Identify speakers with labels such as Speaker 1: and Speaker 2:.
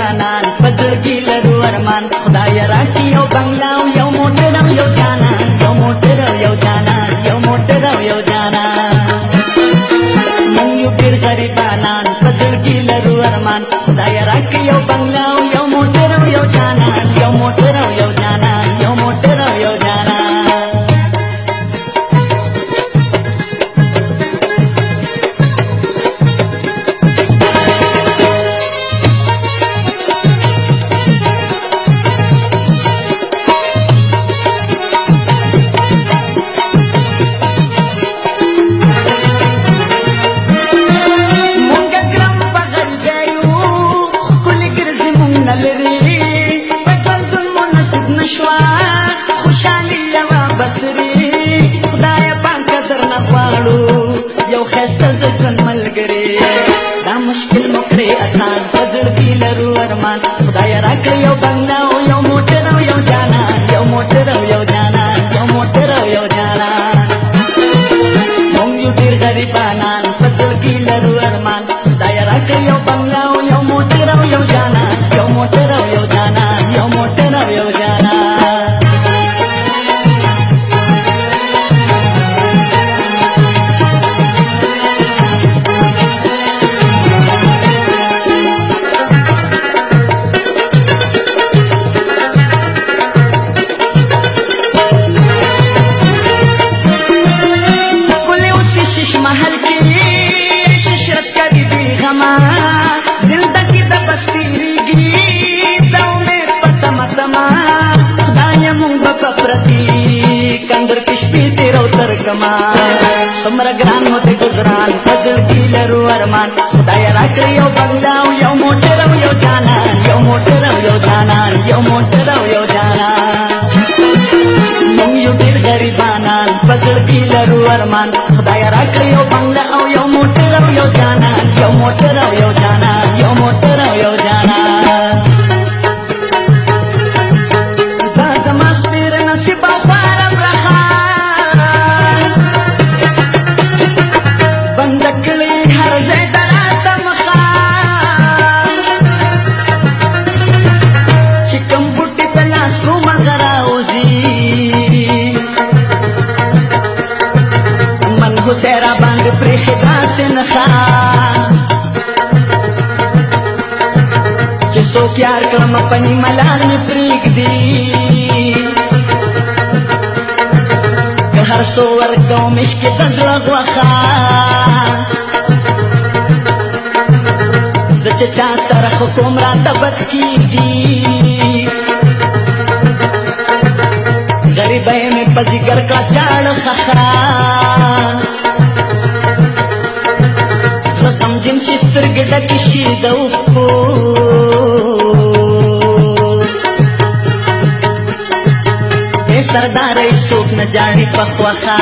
Speaker 1: ځوانان په زړګي لرو ارمان خدای راکړي یو بنګلا او یو موټر زړګي لرو ارمان خدای راکړ یو بنگلا او یو موټر او یو جانا یو موټر او یو جانا یو موټر او یو جانا مونږ یو ډیر غریبانان په زړګي لرو ارمان خدای راکړ یو بنگلا او یو موټر او یو جانا یو موټر او یو किती रवतर कमाल सम्रग्रान होते गुजरान पजळ गेलं रुवरमान सुदाया राखली येऊ बंगलाव येऊ मोठे रव येऊ जाणार यो मोठे रव यो जाणार येऊ मोठे रव येऊ जाणार मग येऊ बीर गरिबानान पजळ गेलं रुवरमान सुदाया राखली बंगलाव येऊ मोठे रव येऊ जाणार येऊ मोठे रव येऊ जाणार येऊ मोठे रव येऊ जाणार پر پرې داسې نه چې څوک یار کړم پني ملال مې پرېږدي که هر څو ورکوم عشق د زړه غوښه زه چې چا سره خو کوم راته بد کېږي غریبۍ مې په ځیګر کړه چاړه خخه انجم چې سترګې ډکې شي د اوښکو سردار څوک نه جاړي په خوخه